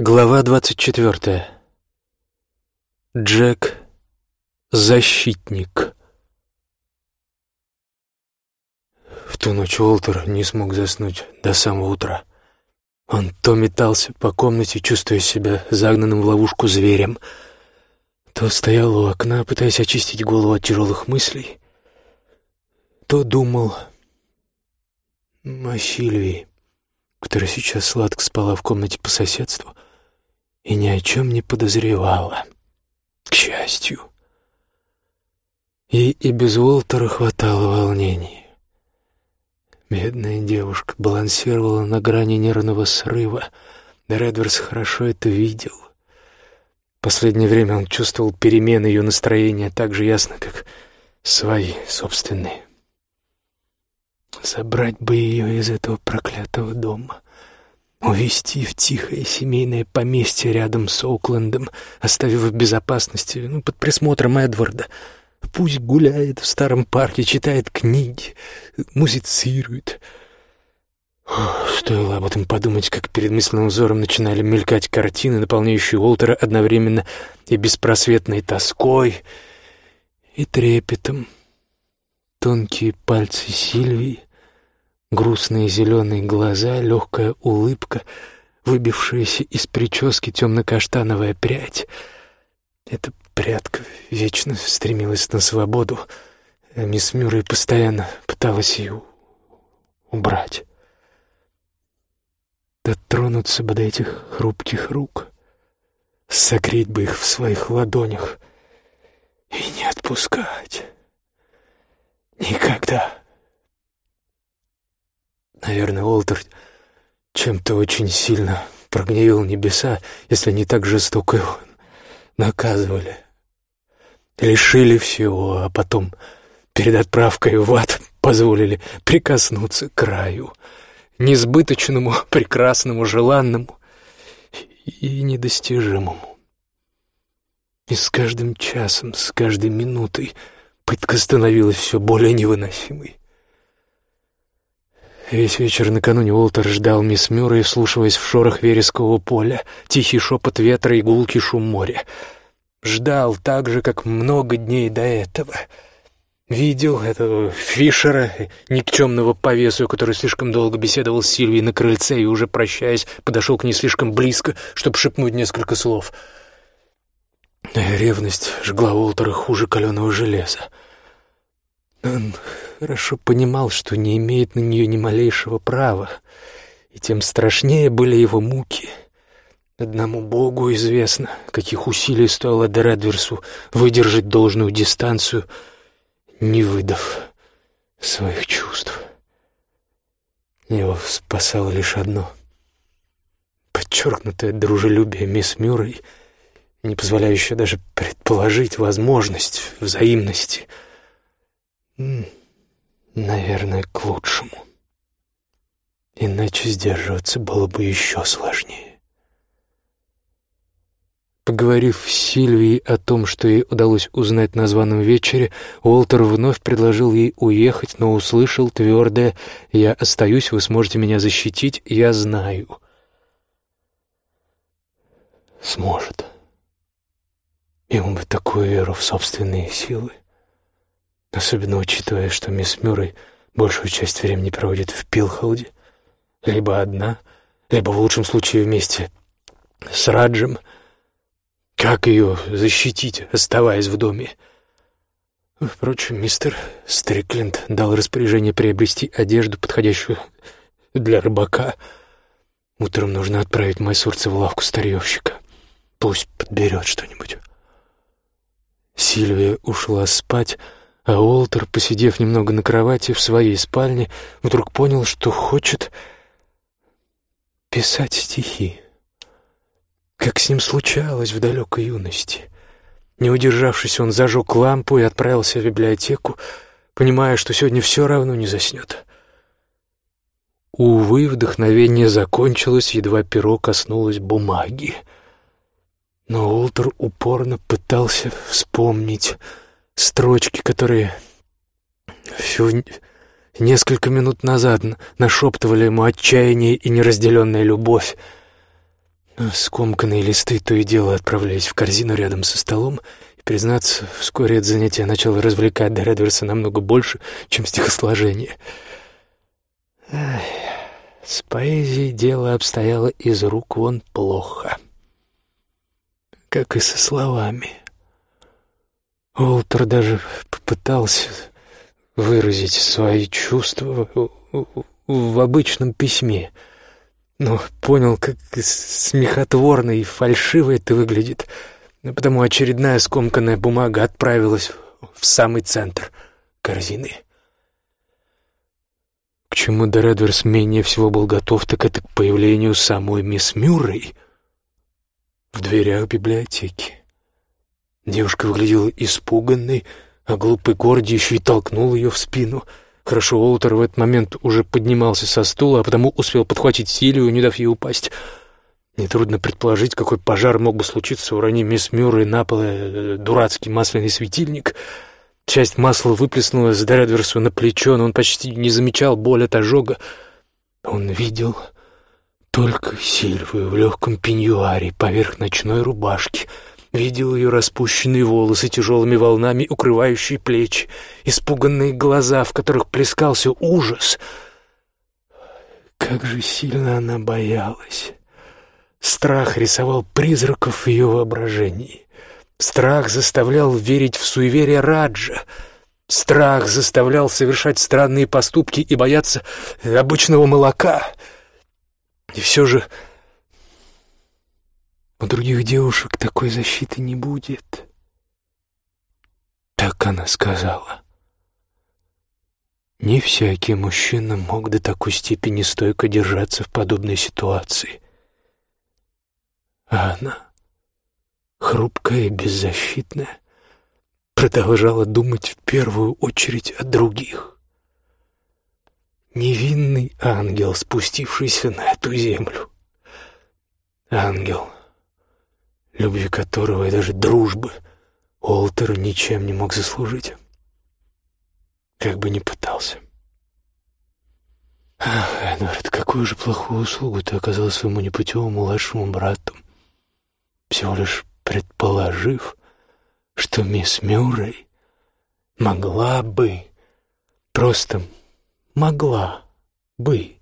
Глава двадцать четвертая. Джек — защитник. В ту ночь Уолтер не смог заснуть до самого утра. Он то метался по комнате, чувствуя себя загнанным в ловушку зверем, то стоял у окна, пытаясь очистить голову от тяжелых мыслей, то думал о Сильвии, которая сейчас сладко спала в комнате по соседству — и ни о чем не подозревала. К счастью. Ей и без Уолтера хватало волнений. Бедная девушка балансировала на грани нервного срыва. Редверс хорошо это видел. Последнее время он чувствовал перемены ее настроения так же ясно, как свои собственные. Забрать бы ее из этого проклятого дома — увезти в тихое семейное поместье рядом с Оуклендом, оставив в безопасности, ну, под присмотром Эдварда. Пусть гуляет в старом парке, читает книги, музицирует. Стоило об этом подумать, как перед мысленным взором начинали мелькать картины, наполняющие Уолтера одновременно и беспросветной тоской, и трепетом. Тонкие пальцы Сильвии, Грустные зеленые глаза, легкая улыбка, выбившаяся из прически темно-каштановая прядь. Эта прядка вечно стремилась на свободу, а мисс Мюррей постоянно пыталась ее убрать. Дотронуться бы до этих хрупких рук, согреть бы их в своих ладонях и не отпускать. Никогда. Наверное, Уолтер чем-то очень сильно прогневил небеса, если не так жестоко его наказывали. Лишили всего, а потом перед отправкой в ад позволили прикоснуться к краю, несбыточному, прекрасному, желанному и недостижимому. И с каждым часом, с каждой минутой пытка становилась все более невыносимой. Весь вечер накануне Уолтер ждал мисс Мюррей, вслушиваясь в шорох верескового поля, тихий шепот ветра и гулкий шум моря. Ждал так же, как много дней до этого. Видел этого Фишера, никчемного повесу, который слишком долго беседовал с Сильвией на крыльце и, уже прощаясь, подошел к ней слишком близко, чтобы шепнуть несколько слов. Ревность жгла Уолтера хуже каленого железа. Он хорошо понимал, что не имеет на нее ни малейшего права, и тем страшнее были его муки. Одному Богу известно, каких усилий стоило Дередверсу выдержать должную дистанцию, не выдав своих чувств. Его спасало лишь одно — подчеркнутое дружелюбие мисс Мюррей, не позволяющее даже предположить возможность взаимности — Наверное, к лучшему. Иначе сдерживаться было бы еще сложнее. Поговорив с Сильвией о том, что ей удалось узнать на званом вечере, Уолтер вновь предложил ей уехать, но услышал твердое «Я остаюсь, вы сможете меня защитить, я знаю». Сможет. Ему бы такую веру в собственные силы. Особенно учитывая, что мисс Мюррей большую часть времени проводит в Пилхолде. Либо одна, либо в лучшем случае вместе с Раджем. Как ее защитить, оставаясь в доме? Впрочем, мистер Стрикленд дал распоряжение приобрести одежду, подходящую для рыбака. Утром нужно отправить Майсурца в лавку старьевщика. Пусть подберет что-нибудь. Сильвия ушла спать, а Уолтер, посидев немного на кровати в своей спальне, вдруг понял, что хочет писать стихи, как с ним случалось в далекой юности. Не удержавшись, он зажег лампу и отправился в библиотеку, понимая, что сегодня все равно не заснет. Увы, вдохновение закончилось, едва перо коснулось бумаги. Но Уолтер упорно пытался вспомнить строчки, которые всего несколько минут назад нашептывали ему отчаяние и неразделенная любовь. Скомканные листы то и дело отправлялись в корзину рядом со столом, и, признаться, вскоре это занятие начало развлекать Дередверса намного больше, чем стихосложение. Эх, с поэзией дело обстояло из рук вон плохо. Как и со словами. Уолтер даже попытался выразить свои чувства в обычном письме — но понял, как смехотворно и фальшиво это выглядит. Потому очередная скомканная бумага отправилась в самый центр корзины. К чему Доредверс менее всего был готов, так это к появлению самой мисс Мюррей в дверях библиотеки. Девушка выглядела испуганной, а глупый Горди еще и толкнул ее в спину — Хорошо, Уолтер в этот момент уже поднимался со стула, а потому успел подхватить Силию, не дав ей упасть. Нетрудно предположить, какой пожар мог бы случиться, уронив мисс Мюррей на пол э, дурацкий масляный светильник. Часть масла выплеснулась Дредверсу на плечо, но он почти не замечал боль от ожога. Он видел только Сильвию в легком пеньюаре поверх ночной рубашки — Видел ее распущенные волосы, тяжелыми волнами укрывающие плечи, испуганные глаза, в которых плескался ужас. Как же сильно она боялась. Страх рисовал призраков в ее воображении. Страх заставлял верить в суеверие Раджа. Страх заставлял совершать странные поступки и бояться обычного молока. И все же у других девушек такой защиты не будет. Так она сказала. Не всякий мужчина мог до такой степени стойко держаться в подобной ситуации. А она, хрупкая и беззащитная, продолжала думать в первую очередь о других. Невинный ангел, спустившийся на эту землю. Ангел, любви которого и даже дружбы Уолтер ничем не мог заслужить. Как бы ни пытался. Ах, Эдвард, какую же плохую услугу ты оказал своему непутевому младшему брату, всего лишь предположив, что мисс Мюррей могла бы, просто могла бы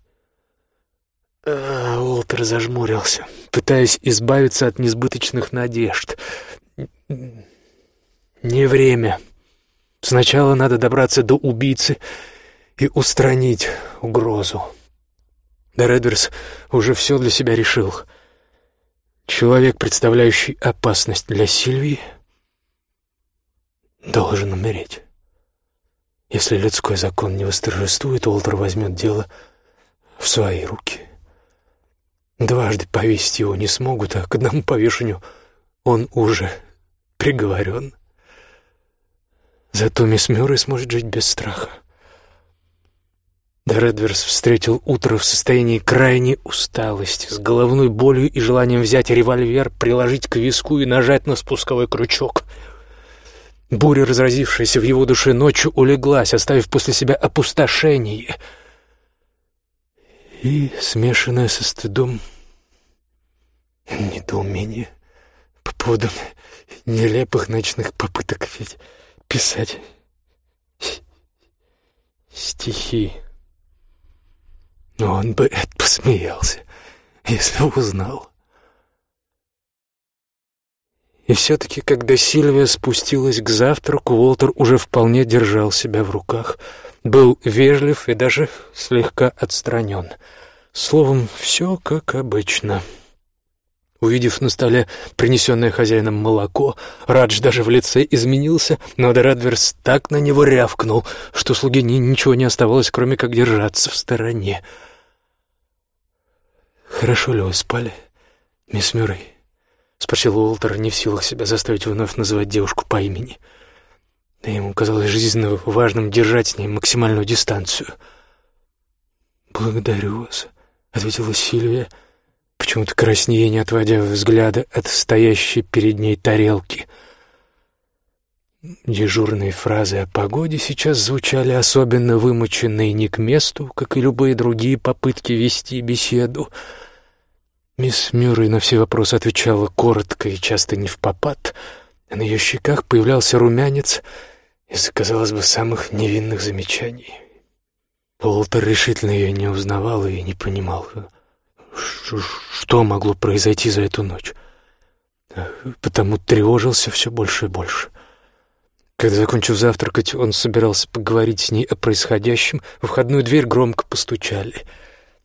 а, Уолтер зажмурился, пытаясь избавиться от несбыточных надежд. «Не время. Сначала надо добраться до убийцы и устранить угрозу». Доредверс уже все для себя решил. Человек, представляющий опасность для Сильвии, должен умереть. Если людской закон не восторжествует, Уолтер возьмет дело в свои руки. Дважды повесить его не смогут, а к одному повешению он уже приговорен. Зато мисс Мюррей сможет жить без страха. Доредверс встретил утро в состоянии крайней усталости, с головной болью и желанием взять револьвер, приложить к виску и нажать на спусковой крючок. Буря, разразившаяся в его душе ночью, улеглась, оставив после себя опустошение — и смешанное со стыдом недоумение по поводу нелепых ночных попыток ведь писать стихи. Но он бы это посмеялся, если узнал. И все-таки, когда Сильвия спустилась к завтраку, Уолтер уже вполне держал себя в руках — был вежлив и даже слегка отстранен. Словом, все как обычно. Увидев на столе принесенное хозяином молоко, Радж даже в лице изменился, но Дорадверс так на него рявкнул, что слуге ничего не оставалось, кроме как держаться в стороне. «Хорошо ли вы спали, мисс Мюррей?» — спросил Уолтер, не в силах себя заставить вновь называть девушку по имени. — да ему казалось жизненно важным держать с ней максимальную дистанцию. «Благодарю вас», — ответила Сильвия, почему-то краснее, не отводя взгляда от стоящей перед ней тарелки. Дежурные фразы о погоде сейчас звучали особенно вымученные не к месту, как и любые другие попытки вести беседу. Мисс Мюррей на все вопросы отвечала коротко и часто не в попад, а на ее щеках появлялся румянец из, казалось бы, самых невинных замечаний. Уолтер решительно ее не узнавал и не понимал, что могло произойти за эту ночь. Потому тревожился все больше и больше. Когда, закончив завтракать, он собирался поговорить с ней о происходящем, в входную дверь громко постучали.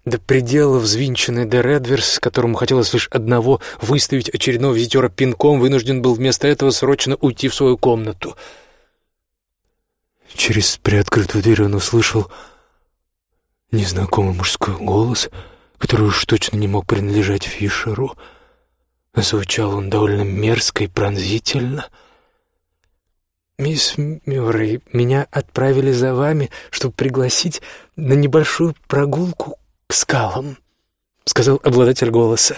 До предела взвинченный Де Редверс, которому хотелось лишь одного — выставить очередного визитера пинком, вынужден был вместо этого срочно уйти в свою комнату. Через приоткрытую дверь он услышал незнакомый мужской голос, который уж точно не мог принадлежать Фишеру. Звучал он довольно мерзко и пронзительно — «Мисс Мюррей, меня отправили за вами, чтобы пригласить на небольшую прогулку к скалам», — сказал обладатель голоса.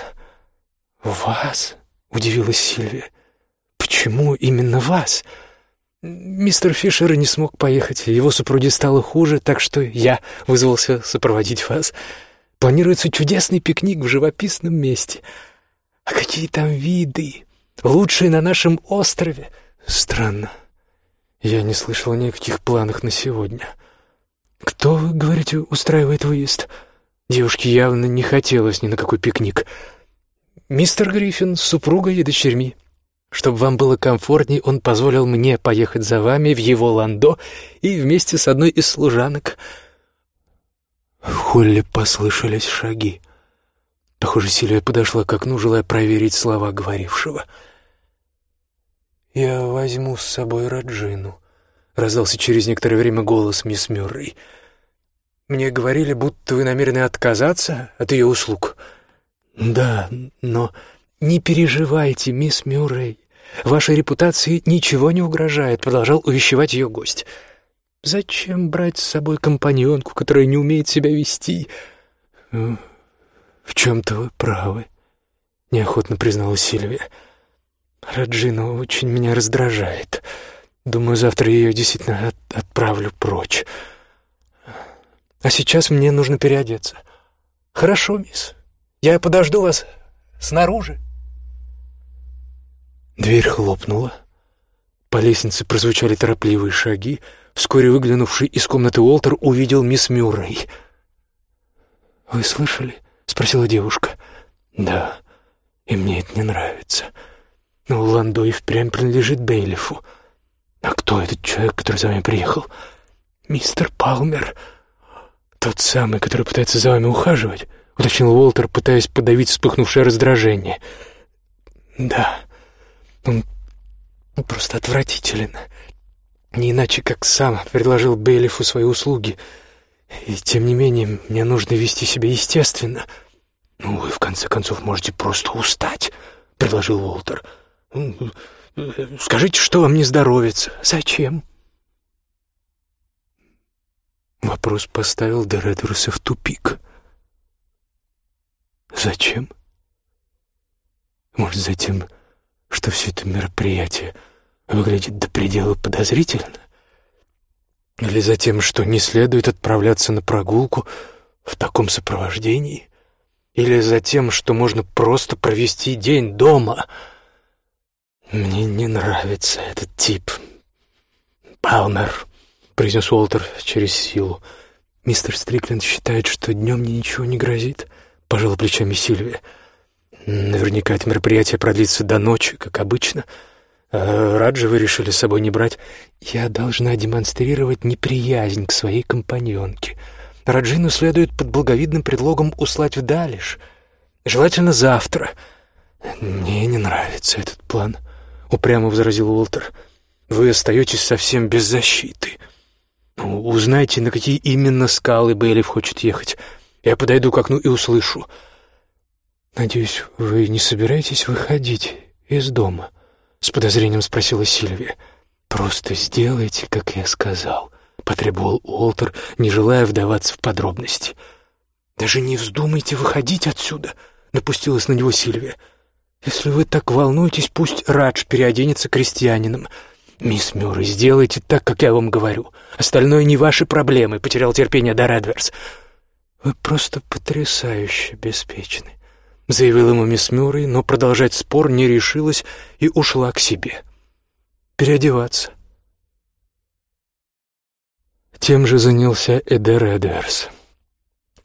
«Вас?» — удивилась Сильвия. «Почему именно вас?» «Мистер Фишер не смог поехать, его супруге стало хуже, так что я вызвался сопроводить вас. Планируется чудесный пикник в живописном месте. А какие там виды! Лучшие на нашем острове!» «Странно», я не слышал о никаких планах на сегодня. Кто, вы говорите, устраивает выезд? Девушке явно не хотелось ни на какой пикник. Мистер Гриффин с супругой и дочерьми. Чтобы вам было комфортней, он позволил мне поехать за вами в его ландо и вместе с одной из служанок. В холле послышались шаги. Похоже, Сильвия подошла к окну, желая проверить слова говорившего — «Я возьму с собой Раджину», — раздался через некоторое время голос мисс Мюррей. «Мне говорили, будто вы намерены отказаться от ее услуг». «Да, но не переживайте, мисс Мюррей. Вашей репутации ничего не угрожает», — продолжал увещевать ее гость. «Зачем брать с собой компаньонку, которая не умеет себя вести?» «В чем-то вы правы», — неохотно признала Сильвия. Раджина очень меня раздражает. Думаю, завтра я ее действительно от отправлю прочь. А сейчас мне нужно переодеться. Хорошо, мисс. Я подожду вас снаружи. Дверь хлопнула. По лестнице прозвучали торопливые шаги. Вскоре выглянувший из комнаты Уолтер увидел мисс Мюррей. «Вы слышали?» — спросила девушка. «Да, и мне это не нравится». Но Ландо и впрямь принадлежит Бейлифу. А кто этот человек, который за вами приехал? Мистер Палмер. Тот самый, который пытается за вами ухаживать, уточнил Уолтер, пытаясь подавить вспыхнувшее раздражение. Да, он просто отвратителен. Не иначе, как сам предложил Бейлифу свои услуги. И тем не менее, мне нужно вести себя естественно. Ну, вы, в конце концов, можете просто устать, — предложил Уолтер. — Скажите, что вам не здоровится? Зачем?» Вопрос поставил Дередуруса в тупик. «Зачем?» Может, затем, что все это мероприятие выглядит до предела подозрительно? Или за тем, что не следует отправляться на прогулку в таком сопровождении? Или за тем, что можно просто провести день дома — «Мне не нравится этот тип. Палмер», — произнес Уолтер через силу. «Мистер Стрикленд считает, что днем мне ничего не грозит», — пожала плечами Сильвия. «Наверняка это мероприятие продлится до ночи, как обычно. А Раджа вы решили с собой не брать. Я должна демонстрировать неприязнь к своей компаньонке. Раджину следует под благовидным предлогом услать в Далиш. Желательно завтра. Мне не нравится этот план» упрямо возразил Уолтер. «Вы остаетесь совсем без защиты. Ну, узнайте, на какие именно скалы Бейлиф хочет ехать. Я подойду к окну и услышу». «Надеюсь, вы не собираетесь выходить из дома?» — с подозрением спросила Сильвия. «Просто сделайте, как я сказал», — потребовал Уолтер, не желая вдаваться в подробности. «Даже не вздумайте выходить отсюда», — напустилась на него Сильвия. «Если вы так волнуетесь, пусть Радж переоденется крестьянином. Мисс Мюррей, сделайте так, как я вам говорю. Остальное не ваши проблемы», — потерял терпение Дорадверс. «Вы просто потрясающе беспечны. — заявила ему мисс Мюррей, но продолжать спор не решилась и ушла к себе. Переодеваться. Тем же занялся Эдер Эдверс.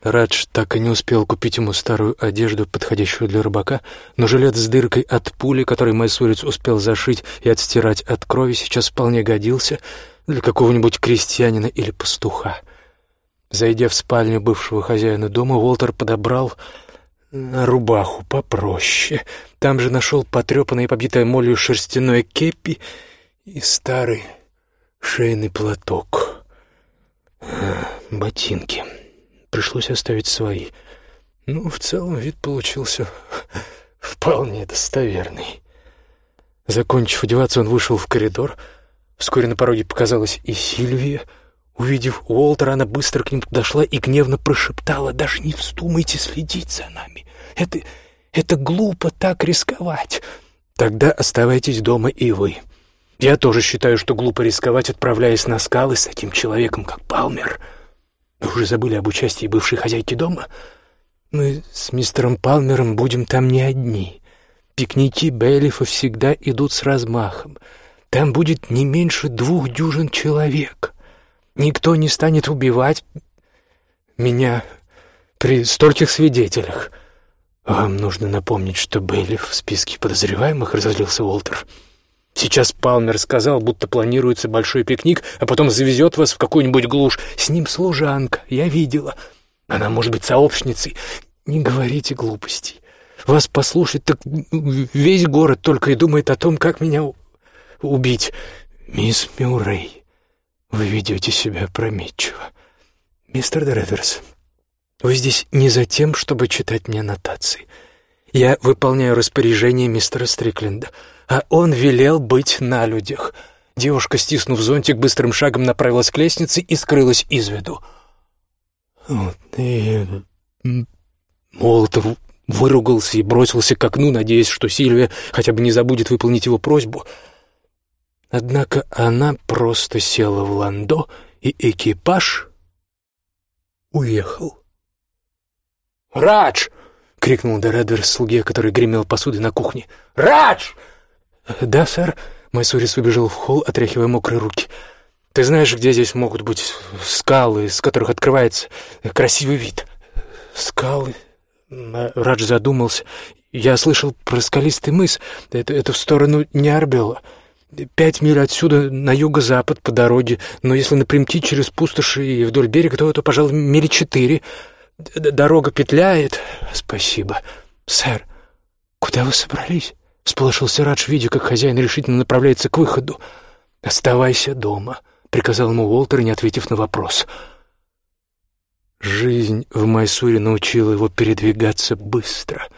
Радж так и не успел купить ему старую одежду, подходящую для рыбака, но жилет с дыркой от пули, который майсурец успел зашить и отстирать от крови, сейчас вполне годился для какого-нибудь крестьянина или пастуха. Зайдя в спальню бывшего хозяина дома, Уолтер подобрал рубаху попроще. Там же нашел потрепанное и побитое молью шерстяное кепи и старый шейный платок. Ботинки. Пришлось оставить свои. Ну, в целом вид получился вполне достоверный. Закончив одеваться, он вышел в коридор. Вскоре на пороге показалась и Сильвия. Увидев Уолтера, она быстро к ним подошла и гневно прошептала, «Даже не вздумайте следить за нами. Это, это глупо так рисковать. Тогда оставайтесь дома и вы. Я тоже считаю, что глупо рисковать, отправляясь на скалы с таким человеком, как Палмер». Вы уже забыли об участии бывшей хозяйки дома? Мы с мистером Палмером будем там не одни. Пикники Бейлифа всегда идут с размахом. Там будет не меньше двух дюжин человек. Никто не станет убивать меня при стольких свидетелях. Вам нужно напомнить, что Бейлиф в списке подозреваемых, разозлился Уолтер. — Сейчас Палмер сказал, будто планируется большой пикник, а потом завезет вас в какую-нибудь глушь. С ним служанка, я видела. Она может быть сообщницей. Не говорите глупостей. Вас послушать, так весь город только и думает о том, как меня убить. Мисс Мюррей, вы ведете себя опрометчиво. Мистер Дредерс, вы здесь не за тем, чтобы читать мне нотации. Я выполняю распоряжение мистера Стрикленда — а он велел быть на людях. Девушка, стиснув зонтик, быстрым шагом направилась к лестнице и скрылась из виду. Вот и... Молотов выругался и бросился к окну, надеясь, что Сильвия хотя бы не забудет выполнить его просьбу. Однако она просто села в ландо, и экипаж уехал. «Радж!» — крикнул Дередер слуге, который гремел посудой на кухне. «Радж! «Да, сэр». Майсурис убежал в холл, отряхивая мокрые руки. «Ты знаешь, где здесь могут быть скалы, с которых открывается красивый вид?» «Скалы?» Радж задумался. «Я слышал про скалистый мыс. Это, это в сторону Неарбела. Пять миль отсюда на юго-запад по дороге, но если напрямки через пустоши и вдоль берега, то, то пожалуй, мили четыре. Дорога петляет. Спасибо. Сэр, куда вы собрались?» Сполошился Радж, видя, как хозяин решительно направляется к выходу. «Оставайся дома», — приказал ему Уолтер, не ответив на вопрос. Жизнь в Майсуре научила его передвигаться быстро.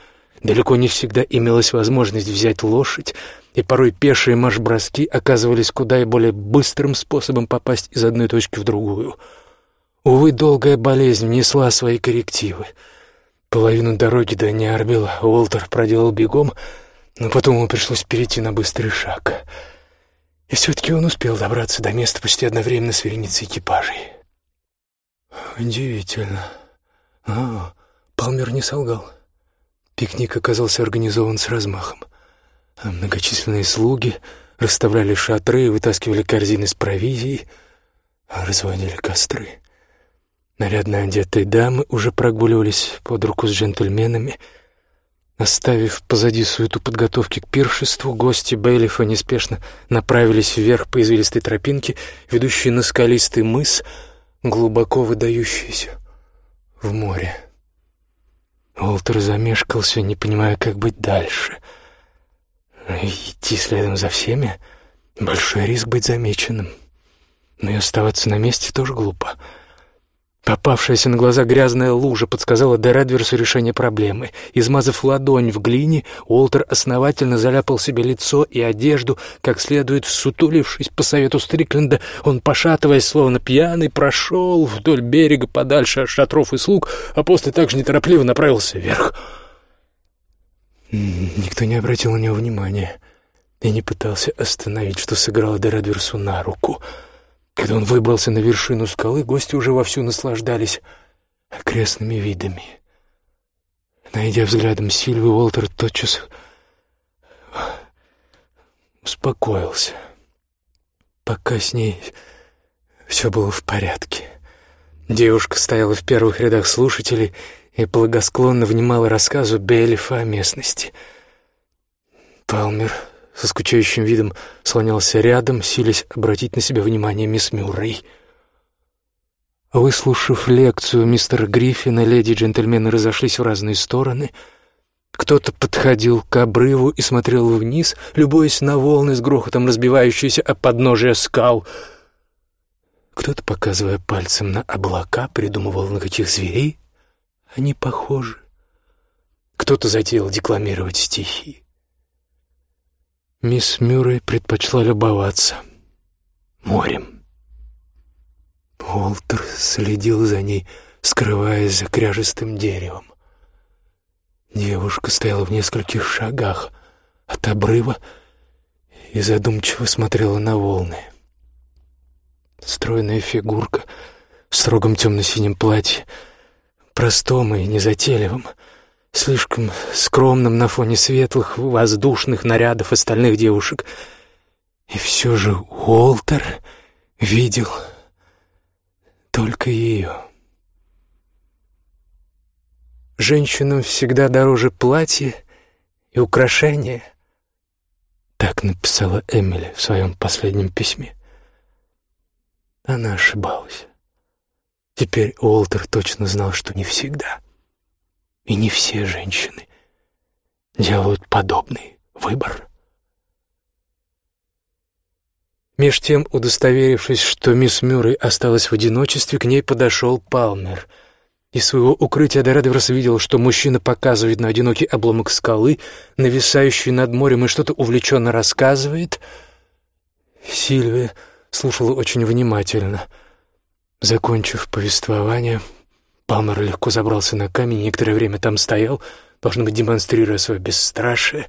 Далеко не всегда имелась возможность взять лошадь, и порой пешие марш-броски оказывались куда и более быстрым способом попасть из одной точки в другую. Увы, долгая болезнь внесла свои коррективы. Половину дороги до Неарбела Уолтер проделал бегом — но потом ему пришлось перейти на быстрый шаг. И все-таки он успел добраться до места почти одновременно с вереницей экипажей. Удивительно. А, Палмер не солгал. Пикник оказался организован с размахом. А многочисленные слуги расставляли шатры, вытаскивали корзины с провизией, разводили костры. Нарядно одетые дамы уже прогуливались под руку с джентльменами — Оставив позади суету подготовки к пиршеству, гости Бейлифа неспешно направились вверх по извилистой тропинке, ведущей на скалистый мыс, глубоко выдающийся в море. Уолтер замешкался, не понимая, как быть дальше. Идти следом за всеми — большой риск быть замеченным. Но и оставаться на месте тоже глупо — Попавшаяся на глаза грязная лужа подсказала Дередверсу решение проблемы. Измазав ладонь в глине, Уолтер основательно заляпал себе лицо и одежду, как следует сутулившись по совету Стрикленда, он, пошатываясь, словно пьяный, прошел вдоль берега подальше от шатров и слуг, а после также неторопливо направился вверх. Никто не обратил на него внимания и не пытался остановить, что сыграло Дередверсу на руку — когда он выбрался на вершину скалы, гости уже вовсю наслаждались окрестными видами. Найдя взглядом Сильвию, Уолтер тотчас успокоился. Пока с ней все было в порядке. Девушка стояла в первых рядах слушателей и благосклонно внимала рассказу Беллифа о местности. Палмер со скучающим видом слонялся рядом, силясь обратить на себя внимание мисс Мюррей. Выслушав лекцию мистера Гриффина, леди и джентльмены разошлись в разные стороны. Кто-то подходил к обрыву и смотрел вниз, любуясь на волны с грохотом разбивающиеся о подножие скал. Кто-то, показывая пальцем на облака, придумывал, на каких зверей они похожи. Кто-то затеял декламировать стихи. Мисс Мюррей предпочла любоваться морем. Уолтер следил за ней, скрываясь за кряжестым деревом. Девушка стояла в нескольких шагах от обрыва и задумчиво смотрела на волны. Стройная фигурка в строгом темно-синем платье, простом и незатейливом, слишком скромным на фоне светлых, воздушных нарядов остальных девушек. И все же Уолтер видел только ее. Женщинам всегда дороже платье и украшения. Так написала Эмили в своем последнем письме. Она ошибалась. Теперь Уолтер точно знал, что не всегда. И не все женщины делают подобный выбор. Меж тем, удостоверившись, что мисс Мюррей осталась в одиночестве, к ней подошел Палмер. Из своего укрытия Дорадверс видел, что мужчина показывает на одинокий обломок скалы, нависающий над морем, и что-то увлеченно рассказывает. Сильвия слушала очень внимательно. Закончив повествование, Палмер легко забрался на камень и некоторое время там стоял, должно быть, демонстрируя свое бесстрашие,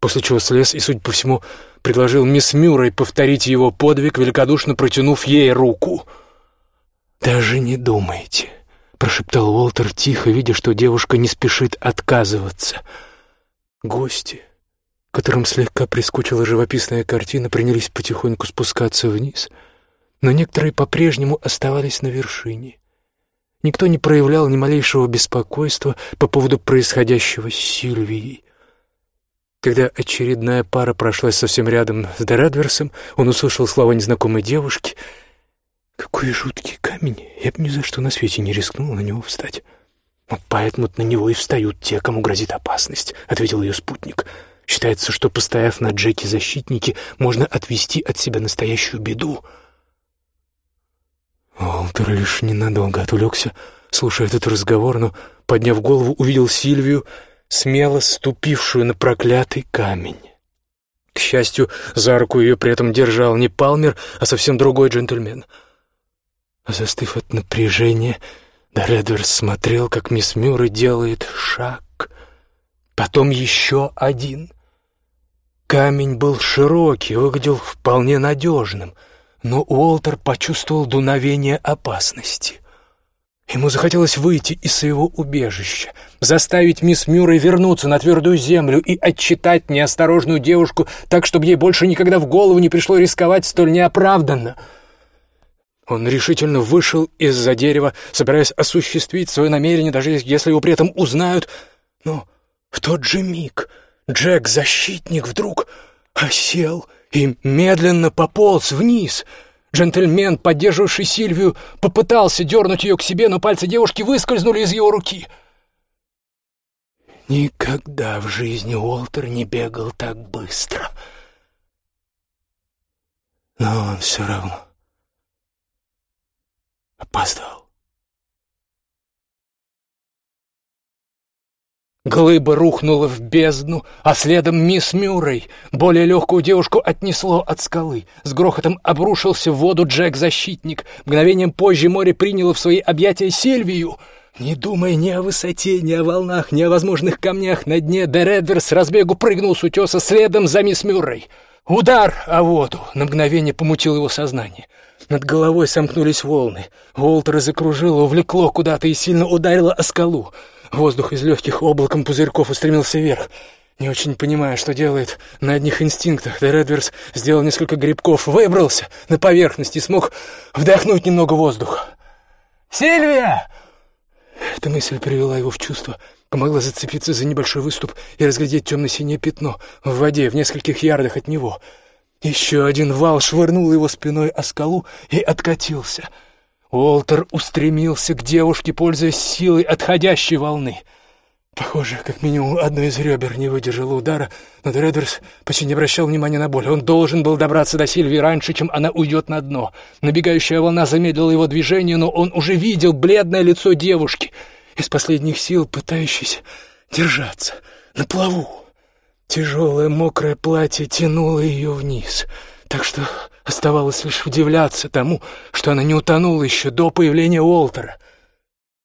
после чего слез и, судя по всему, предложил мисс Мюррей повторить его подвиг, великодушно протянув ей руку. «Даже не думайте», — прошептал Уолтер тихо, видя, что девушка не спешит отказываться. Гости, которым слегка прискучила живописная картина, принялись потихоньку спускаться вниз, но некоторые по-прежнему оставались на вершине. Никто не проявлял ни малейшего беспокойства по поводу происходящего с Сильвией. Когда очередная пара прошлась совсем рядом с Дерадверсом, он услышал слова незнакомой девушки. «Какой жуткий камень! Я бы ни за что на свете не рискнул на него встать». «Вот поэтому на него и встают те, кому грозит опасность», — ответил ее спутник. «Считается, что, постояв на Джеке защитники, можно отвести от себя настоящую беду». Уолтер лишь ненадолго отвлекся, слушая этот разговор, но, подняв голову, увидел Сильвию — смело ступившую на проклятый камень. К счастью, за руку ее при этом держал не Палмер, а совсем другой джентльмен. Застыв от напряжения, Доредверс смотрел, как мисс Мюррей делает шаг, потом еще один. Камень был широкий, выглядел вполне надежным, но Уолтер почувствовал дуновение опасности — Ему захотелось выйти из своего убежища, заставить мисс Мюррей вернуться на твердую землю и отчитать неосторожную девушку так, чтобы ей больше никогда в голову не пришло рисковать столь неоправданно. Он решительно вышел из-за дерева, собираясь осуществить свое намерение, даже если его при этом узнают. Но в тот же миг Джек-защитник вдруг осел и медленно пополз вниз — Джентльмен, поддерживавший Сильвию, попытался дернуть ее к себе, но пальцы девушки выскользнули из его руки. Никогда в жизни Уолтер не бегал так быстро. Но он все равно опоздал. Глыба рухнула в бездну, а следом мисс Мюррей. Более легкую девушку отнесло от скалы. С грохотом обрушился в воду Джек-защитник. Мгновением позже море приняло в свои объятия Сильвию. Не думая ни о высоте, ни о волнах, ни о возможных камнях на дне, Дередвер с разбегу прыгнул с утеса следом за мисс Мюррей. Удар о воду на мгновение помутил его сознание. Над головой сомкнулись волны. Уолтера закружило, увлекло куда-то и сильно ударило о скалу. Воздух из легких облаком пузырьков устремился вверх. Не очень понимая, что делает, на одних инстинктах Де Редверс сделал несколько грибков, выбрался на поверхность и смог вдохнуть немного воздуха. «Сильвия!» Эта мысль привела его в чувство, помогла зацепиться за небольшой выступ и разглядеть темно-синее пятно в воде в нескольких ярдах от него. Еще один вал швырнул его спиной о скалу и откатился — Уолтер устремился к девушке, пользуясь силой отходящей волны. Похоже, как минимум одно из ребер не выдержало удара, но Дредерс почти не обращал внимания на боль. Он должен был добраться до Сильвии раньше, чем она уйдет на дно. Набегающая волна замедлила его движение, но он уже видел бледное лицо девушки, из последних сил пытающейся держаться на плаву. Тяжелое мокрое платье тянуло ее вниз — так что оставалось лишь удивляться тому, что она не утонула еще до появления Уолтера.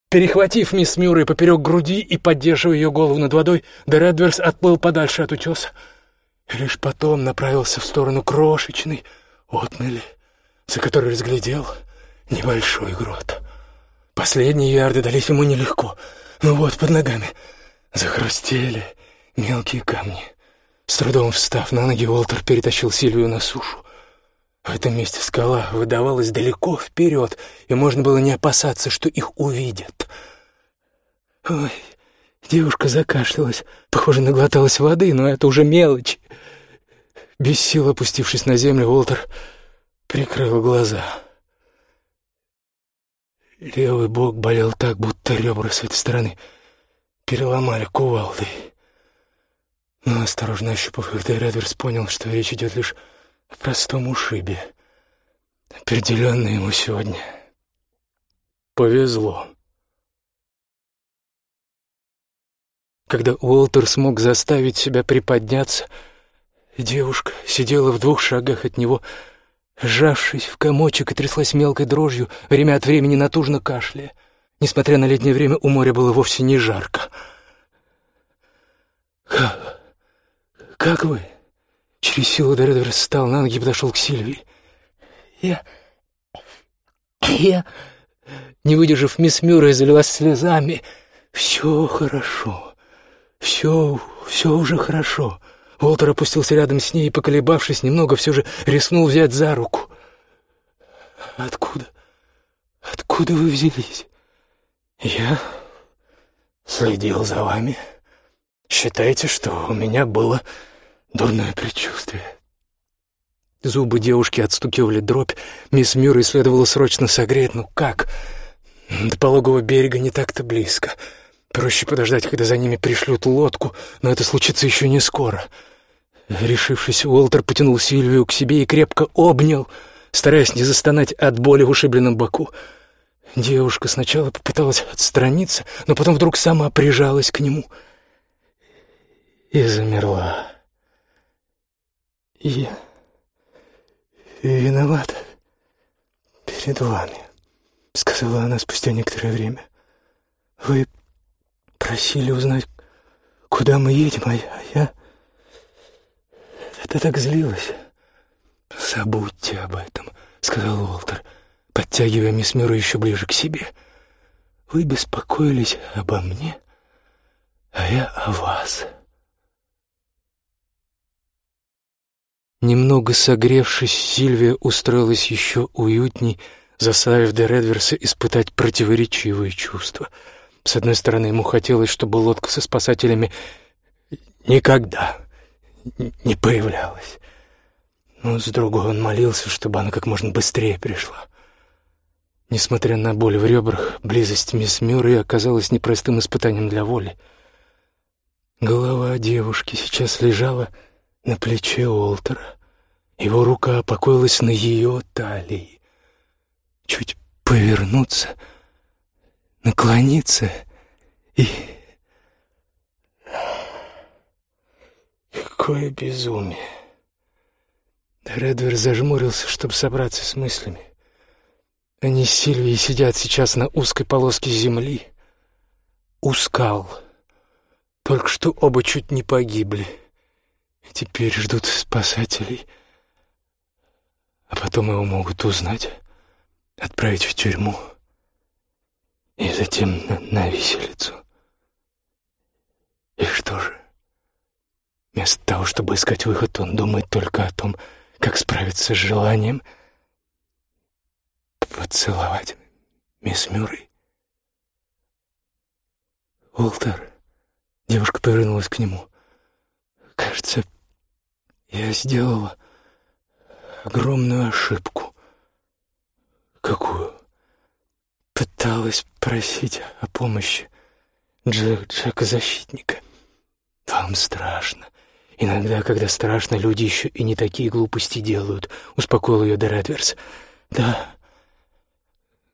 Перехватив мисс Мюррей поперек груди и поддерживая ее голову над водой, Дередверс отплыл подальше от утеса и лишь потом направился в сторону крошечной отмели, за которой разглядел небольшой грот. Последние ярды дались ему нелегко, но вот под ногами захрустели мелкие камни. С трудом встав на ноги, Уолтер перетащил Сильвию на сушу. В этом месте скала выдавалась далеко вперед, и можно было не опасаться, что их увидят. Ой, девушка закашлялась, похоже, наглоталась воды, но это уже мелочь. Без сил опустившись на землю, Уолтер прикрыл глаза. Левый бок болел так, будто ребра с этой стороны переломали кувалдой. Но осторожно ощупав их, Редверс понял, что речь идет лишь о простом ушибе, определенно ему сегодня повезло. Когда Уолтер смог заставить себя приподняться, девушка сидела в двух шагах от него, сжавшись в комочек и тряслась мелкой дрожью, время от времени натужно кашляя. Несмотря на летнее время, у моря было вовсе не жарко. «Как? Как вы?» Через силу Дередвер встал на ноги и подошел к Сильвии. «Я... я...» Не выдержав, мисс Мюррей залилась слезами. «Все хорошо. Все... все уже хорошо». Уолтер опустился рядом с ней и, поколебавшись немного, все же рискнул взять за руку. «Откуда? Откуда вы взялись?» «Я следил за вами. Считайте, что у меня было Дурное предчувствие. Зубы девушки отстукивали дробь. Мисс Мюррей следовало срочно согреть. Ну как? До пологого берега не так-то близко. Проще подождать, когда за ними пришлют лодку, но это случится еще не скоро. Решившись, Уолтер потянул Сильвию к себе и крепко обнял, стараясь не застонать от боли в ушибленном боку. Девушка сначала попыталась отстраниться, но потом вдруг сама прижалась к нему и замерла. Я виноват перед вами, сказала она спустя некоторое время. Вы просили узнать, куда мы едем, а я... Это так злилось. Забудьте об этом, сказал Уолтер, подтягивая мисс Мюррей еще ближе к себе. Вы беспокоились обо мне, а я о вас. Немного согревшись, Сильвия устроилась еще уютней, заставив Де Редверса испытать противоречивые чувства. С одной стороны, ему хотелось, чтобы лодка со спасателями никогда не появлялась. Но с другой он молился, чтобы она как можно быстрее пришла. Несмотря на боль в ребрах, близость мисс Мюррей оказалась непростым испытанием для воли. Голова девушки сейчас лежала на плече Уолтера. Его рука покоилась на ее талии. Чуть повернуться, наклониться и... Какое безумие! Редвер зажмурился, чтобы собраться с мыслями. Они с Сильвией сидят сейчас на узкой полоске земли. У скал. Только что оба чуть не погибли. Теперь ждут спасателей. А потом его могут узнать, отправить в тюрьму и затем на, на виселицу. И что же? Вместо того, чтобы искать выход, он думает только о том, как справиться с желанием поцеловать мисс Мюррей. «Уолтер», — девушка повернулась к нему, — «кажется, я сделала огромную ошибку». «Какую?» «Пыталась просить о помощи Джек, Джека-защитника. Вам страшно. Иногда, когда страшно, люди еще и не такие глупости делают», — успокоил ее Дередверс. «Да,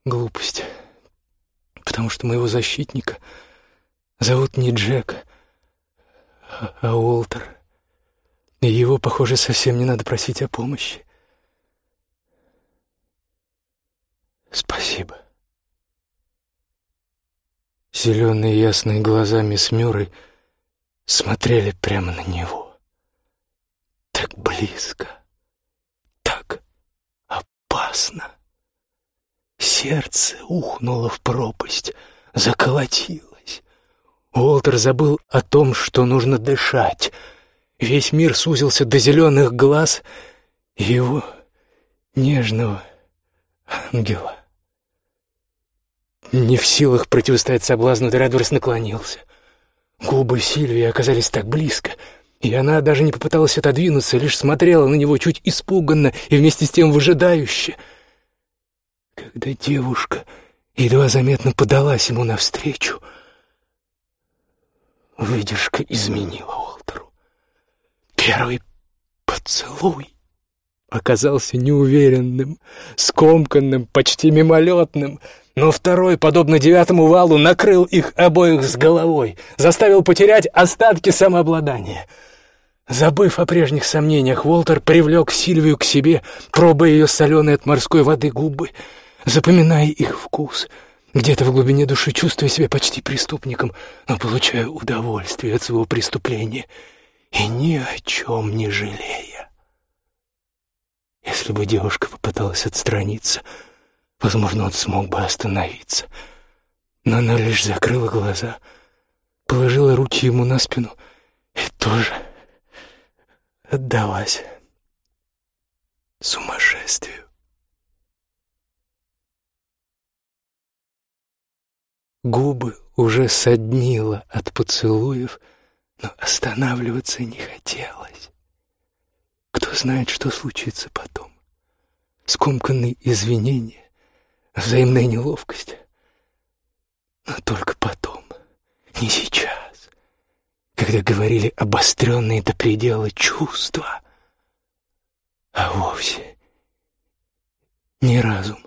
глупость, потому что моего защитника зовут не Джек, а Уолтер, его, похоже, совсем не надо просить о помощи. Спасибо. Зеленые ясные глаза мисс Мюррей смотрели прямо на него. Так близко, так опасно. Сердце ухнуло в пропасть, заколотилось. Уолтер забыл о том, что нужно дышать. Весь мир сузился до зеленых глаз его нежного ангела. Не в силах противостоять соблазну, Дредверс наклонился. Губы Сильвии оказались так близко, и она даже не попыталась отодвинуться, лишь смотрела на него чуть испуганно и вместе с тем выжидающе — когда девушка едва заметно подалась ему навстречу, выдержка изменила Уолтеру. Первый поцелуй оказался неуверенным, скомканным, почти мимолетным, но второй, подобно девятому валу, накрыл их обоих с головой, заставил потерять остатки самообладания. Забыв о прежних сомнениях, Уолтер привлек Сильвию к себе, пробуя ее соленые от морской воды губы — запоминая их вкус, где-то в глубине души чувствуя себя почти преступником, но получая удовольствие от своего преступления и ни о чем не жалея. Если бы девушка попыталась отстраниться, возможно, он смог бы остановиться. Но она лишь закрыла глаза, положила руки ему на спину и тоже отдалась сумасшествию. Губы уже соднило от поцелуев, но останавливаться не хотелось. Кто знает, что случится потом. Скомканные извинения, взаимная неловкость. Но только потом, не сейчас, когда говорили обостренные до предела чувства, а вовсе не разум.